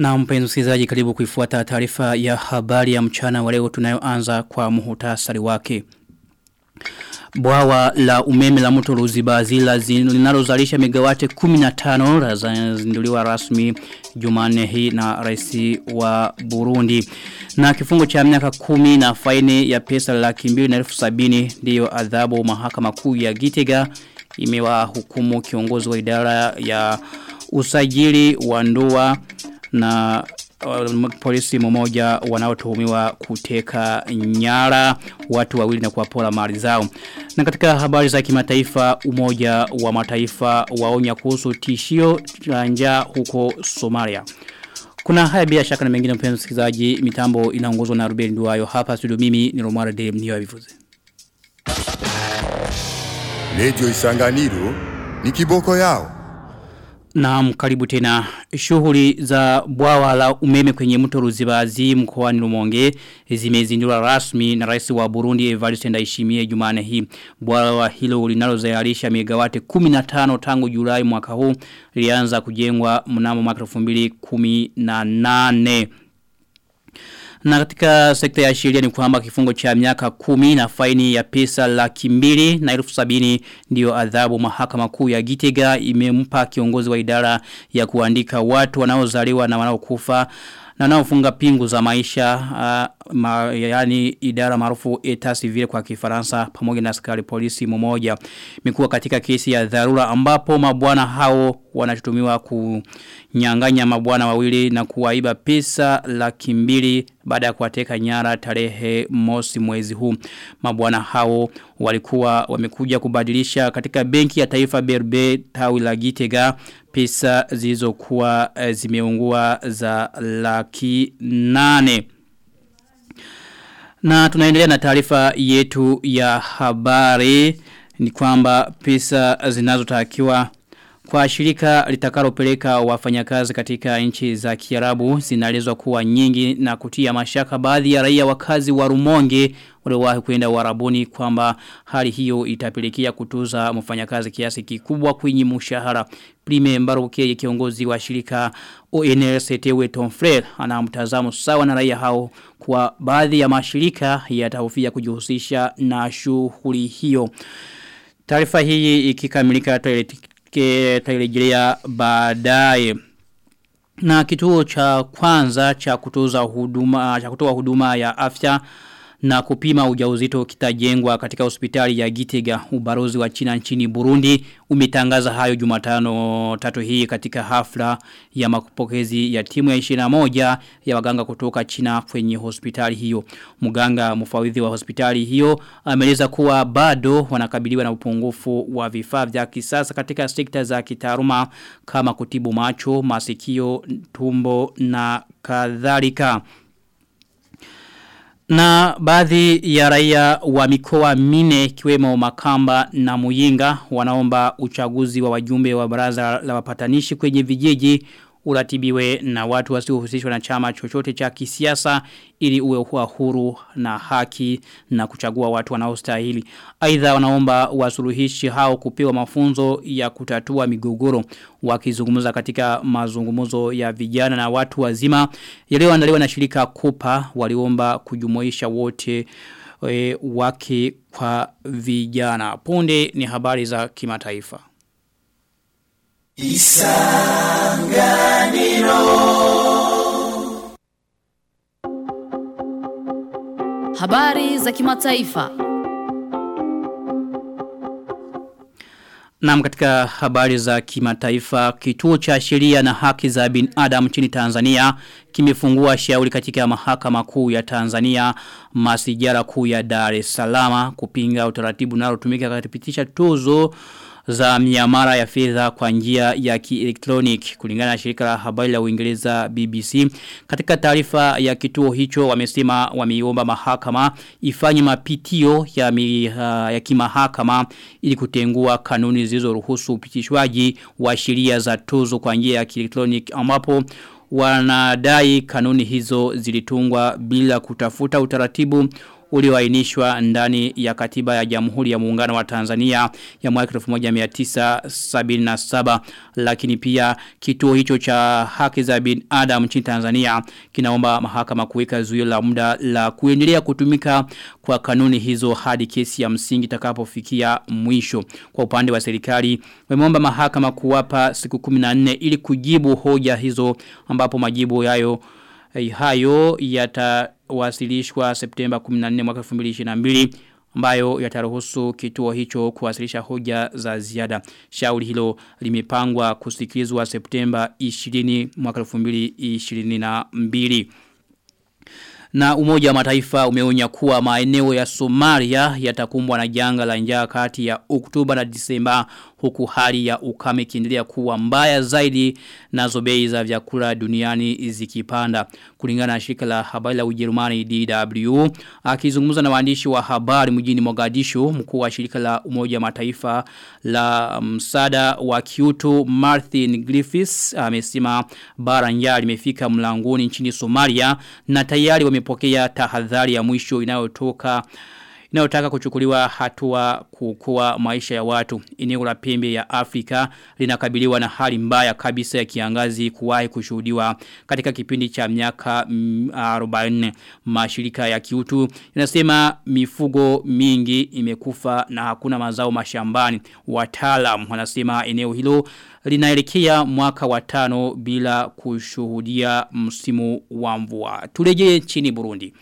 Na mpenzi msikilizaji karibu kuifuata taarifa ya habari ya mchana wa leo tunayoanza kwa muhutasari wake. Bwawa la umeme la mto Ruzibazila linalozalisha megawate 15 lazinduliwa rasmi Jumanne hii na rais wa Burundi. Na kifungo cha miaka kumi na faini ya pesa laki mbili na elfu sabini ndiyo adhabu mahakama kuu ya Gitega imewahukumu kiongozi wa idara ya usajili wa ndoa na uh, polisi mmoja wanaotuhumiwa kuteka nyara watu wawili na kuwapora mali zao. Na katika habari za kimataifa umoja wa mataifa waonya kuhusu tishio la njaa huko Somalia. Kuna haya bila shaka na mengine mpenzi msikilizaji mitambo inaongozwa na Ruben Duayo hapa studio mimi ni Romara Dem niyo vivuze. Radio Isanganiro ni kiboko yao. Naam karibu tena shughuli za bwawa la umeme kwenye mto Ruzibazi mkoani Rumonge zimezindura rasmi na rais wa Burundi Evariste Ndayishimiye Jumane hii. Bwawa hilo linalozalisha megawati 15 tangu Julai mwaka huu lilianza kujengwa mnamo mwaka 2018. Na katika sekta ya sheria ni kwamba kifungo cha miaka kumi na faini ya pesa laki mbili na elfu sabini ndiyo adhabu. Mahakama kuu ya Gitega imempa kiongozi wa idara ya kuandika watu wanaozaliwa na wanaokufa na wanaofunga pingu za maisha uh, ma, yani idara maarufu eta civil kwa kifaransa pamoja na askari polisi mmoja. Imekuwa katika kesi ya dharura ambapo mabwana hao wanashutumiwa kunyang'anya mabwana wawili na kuwaiba pesa laki mbili baada ya kuwateka nyara tarehe mosi mwezi huu. Mabwana hao walikuwa wamekuja kubadilisha katika benki ya taifa berbe tawi la Gitega pesa zilizokuwa e, zimeungua za laki nane na tunaendelea na taarifa yetu ya habari. Ni kwamba pesa zinazotakiwa kwa shirika litakalopeleka wafanyakazi katika nchi za Kiarabu zinaelezwa kuwa nyingi na kutia mashaka baadhi ya raia wakazi wa Rumonge waliowahi kwenda warabuni kwamba hali hiyo itapelekea kutuza mfanyakazi kiasi kikubwa kwenye mshahara. Prime Mbaruke kiongozi wa shirika ONLCT Weton Frere ana mtazamo sawa na raia hao kwa baadhi ya mashirika yatahofia kujihusisha na shughuli hiyo. Taarifa hii ikikamilika tutarejelea baadaye. Na kituo cha kwanza cha kutoza huduma cha kutoa huduma ya afya na kupima ujauzito kitajengwa katika hospitali ya Gitega ubarozi wa China nchini Burundi umetangaza hayo Jumatano tatu hii katika hafla ya mapokezi ya timu ya 21 ya waganga kutoka China kwenye hospitali hiyo. Mganga mfawidhi wa hospitali hiyo ameeleza kuwa bado wanakabiliwa na upungufu wa vifaa vya kisasa katika sekta za kitaaluma kama kutibu macho masikio tumbo na kadhalika na baadhi ya raia wa mikoa mine kiwemo Makamba na Muyinga wanaomba uchaguzi wa wajumbe wa baraza la wapatanishi kwenye vijiji uratibiwe na watu wasiohusishwa na chama chochote cha kisiasa ili uwe kwa huru na haki na kuchagua watu wanaostahili. Aidha wanaomba wasuluhishi hao kupewa mafunzo ya kutatua migogoro wakizungumza katika mazungumzo ya vijana na watu wazima yaliyoandaliwa na shirika Kupa waliomba kujumuisha wote e, wake kwa vijana. Punde ni habari za kimataifa. Isanganiro. Habari za kimataifa. Naam katika habari za kimataifa, kituo cha sheria na haki za binadamu nchini Tanzania kimefungua shauri katika mahakama kuu ya Tanzania masijara kuu ya Dar es Salaam kupinga utaratibu unalotumika katika kupitisha tuzo za miamara ya fedha kwa njia ya kielektronik kulingana na shirika la habari la Uingereza BBC katika taarifa ya kituo hicho wamesema wameiomba mahakama ifanye mapitio ya mi, uh, ya kimahakama ili kutengua kanuni zilizoruhusu upitishwaji wa sheria za tozo kwa njia ya kielektronik ambapo wanadai kanuni hizo zilitungwa bila kutafuta utaratibu ulioainishwa ndani ya katiba ya Jamhuri ya Muungano wa Tanzania ya mwaka 1977 lakini pia kituo hicho cha haki za binadamu nchini Tanzania kinaomba mahakama kuweka zuio la muda la kuendelea kutumika kwa kanuni hizo hadi kesi ya msingi itakapofikia mwisho. Kwa upande wa serikali wameomba mahakama kuwapa siku 14 ili kujibu hoja hizo ambapo majibu yayo hayo yatawasilishwa Septemba 14 mwaka 2022 ambayo yataruhusu kituo hicho kuwasilisha hoja za ziada. Shauri hilo limepangwa kusikilizwa Septemba 20 mwaka 2022. Na umoja wa mataifa umeonya kuwa maeneo ya Somalia yatakumbwa na janga la njaa kati ya Oktoba na Disemba huku hali ya ukame ikiendelea kuwa mbaya zaidi nazo bei za vyakula duniani zikipanda. Kulingana na shirika la habari la Ujerumani DW akizungumza na waandishi wa habari mjini Mogadishu mkuu wa shirika la Umoja Mataifa la msada wa kiutu Martin Griffiths amesema bara njaa limefika mlangoni nchini Somalia na tayari wamepokea tahadhari ya mwisho inayotoka inayotaka kuchukuliwa hatua kuokoa maisha ya watu. Eneo la pembe ya Afrika linakabiliwa na hali mbaya kabisa ya kiangazi kuwahi kushuhudiwa katika kipindi cha miaka 40. Mashirika ya kiutu inasema mifugo mingi imekufa na hakuna mazao mashambani. Wataalam wanasema eneo hilo linaelekea mwaka wa tano bila kushuhudia msimu wa mvua. Turejee nchini Burundi.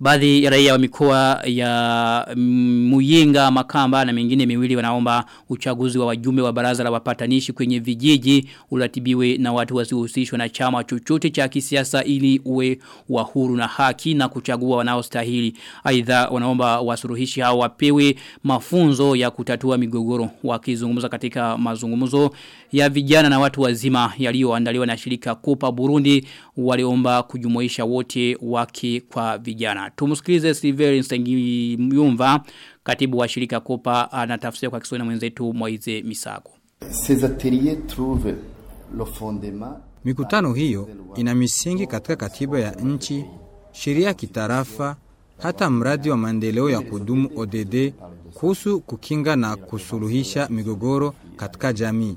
Baadhi ya raia wa mikoa ya Muyinga, Makamba na mengine miwili wanaomba uchaguzi wa wajumbe wa baraza la wapatanishi kwenye vijiji uratibiwe na watu wasiohusishwa na chama chochote cha kisiasa ili uwe wa huru na haki na kuchagua wanaostahili. Aidha wanaomba wasuruhishi hao wapewe mafunzo ya kutatua migogoro wakizungumza katika mazungumzo ya vijana na watu wazima yaliyoandaliwa na shirika Kopa Burundi waliomba kujumuisha wote wake kwa vijana. Tumusikilize Silver Nsengiyumva katibu wa shirika Kopa anatafsiri kwa Kiswahili na mwenzetu Moize Misago. Ces ateliers trouvent le fondement Mikutano hiyo ina misingi katika katiba ya nchi, sheria ya kitarafa, hata mradi wa maendeleo ya kudumu ODD kuhusu kukinga na kusuluhisha migogoro katika jamii.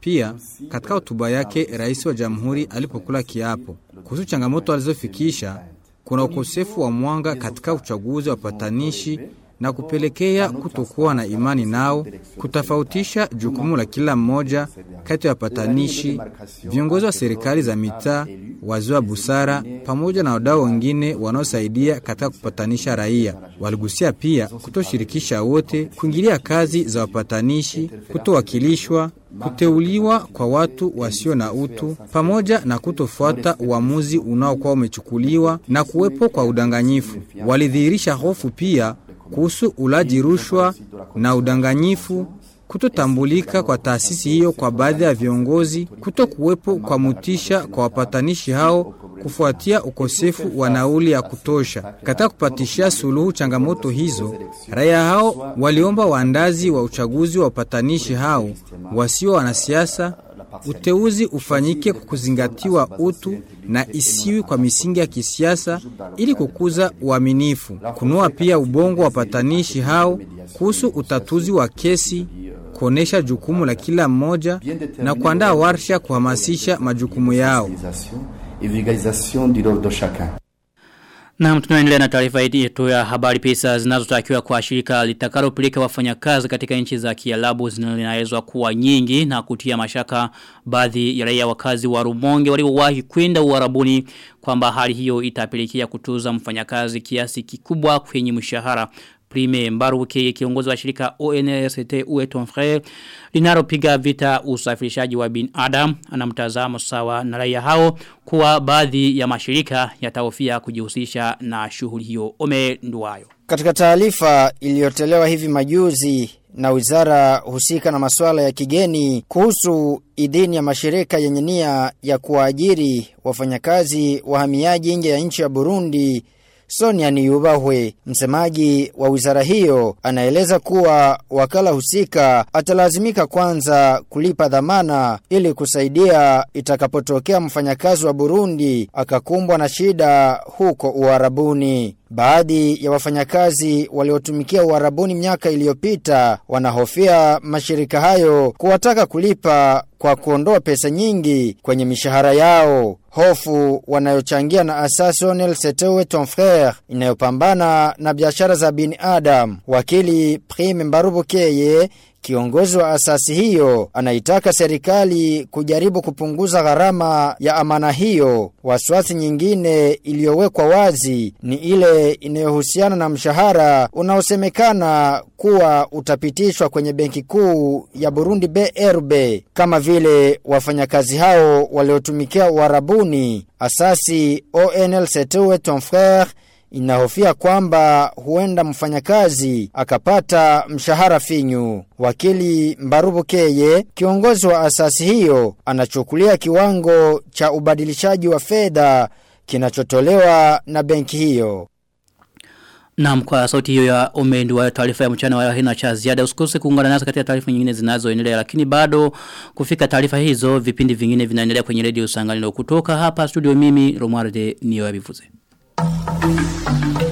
Pia katika hotuba yake rais wa jamhuri alipokula kiapo kuhusu changamoto alizofikisha, kuna ukosefu wa mwanga katika uchaguzi wa patanishi na kupelekea kutokuwa na imani nao, kutofautisha jukumu la kila mmoja kati ya wapatanishi, viongozi wa serikali za mitaa, wazee wa busara, pamoja na wadau wengine wanaosaidia katika kupatanisha raia. Waligusia pia kutoshirikisha wote, kuingilia kazi za wapatanishi, kutowakilishwa, kuteuliwa kwa watu wasio na utu, pamoja na kutofuata uamuzi unaokuwa umechukuliwa na kuwepo kwa udanganyifu. Walidhihirisha hofu pia kuhusu ulaji rushwa na udanganyifu, kutotambulika kwa taasisi hiyo kwa baadhi ya viongozi, kuto kuwepo kwa mutisha kwa wapatanishi hao kufuatia ukosefu wa nauli ya kutosha. Katika kupatishia suluhu changamoto hizo, raia hao waliomba waandazi wa uchaguzi wa wapatanishi hao wasio wanasiasa uteuzi ufanyike kwa kuzingatiwa utu na isiwi kwa misingi ya kisiasa ili kukuza uaminifu. Kunua pia ubongo wa patanishi hao kuhusu utatuzi wa kesi, kuonesha jukumu la kila mmoja na kuandaa warsha kuhamasisha majukumu yao. Na tunaendelea na taarifa yetu ya habari. Pesa zinazotakiwa kwa shirika litakalopeleka wafanyakazi katika nchi za Kiarabu zinaelezwa kuwa nyingi na kutia mashaka baadhi ya raia wakazi wa Rumonge waliowahi kwenda Uarabuni kwamba hali hiyo itapelekea kutuza mfanyakazi kiasi kikubwa kwenye mshahara Prime Mbaruke kiongozi wa shirika ONST Uwe Tonfre linalopiga vita usafirishaji wa bin Adam anamtazamo sawa na raia hao kuwa baadhi ya mashirika yatahofia kujihusisha na shughuli hiyo Ome Nduwayo. Katika taarifa iliyotolewa hivi majuzi na wizara husika na masuala ya kigeni kuhusu idhini ya mashirika yenye nia ya kuwaajiri wafanyakazi wahamiaji nje ya nchi ya Burundi Sonia ni Niyubahwe, msemaji wa wizara hiyo, anaeleza kuwa wakala husika atalazimika kwanza kulipa dhamana ili kusaidia itakapotokea mfanyakazi wa Burundi akakumbwa na shida huko Uarabuni. Baadhi ya wafanyakazi waliotumikia Uarabuni miaka iliyopita wanahofia mashirika hayo kuwataka kulipa kwa kuondoa pesa nyingi kwenye mishahara yao. Hofu wanayochangia na Onel Setewe Ton Frere inayopambana na biashara za binadamu. Wakili Prime Mbarubukeye Kiongozi wa asasi hiyo anaitaka serikali kujaribu kupunguza gharama ya amana hiyo. Wasiwasi nyingine iliyowekwa wazi ni ile inayohusiana na mshahara unaosemekana kuwa utapitishwa kwenye benki kuu ya Burundi BRB kama vile wafanyakazi hao waliotumikia Uarabuni. Asasi ONL Setewe Ton Frere inahofia kwamba huenda mfanyakazi akapata mshahara finyu. Wakili Mbarubukeye, kiongozi wa asasi hiyo, anachukulia kiwango cha ubadilishaji wa fedha kinachotolewa na benki hiyo. Naam kwa sauti hiyo ya umendi wa taarifa ya mchana wa hina cha ziada usikose kuungana nasi katika taarifa nyingine zinazoendelea lakini bado kufika taarifa hizo vipindi vingine vinaendelea kwenye redio Sanganiro kutoka hapa studio mimi Romualde niyo Thank you.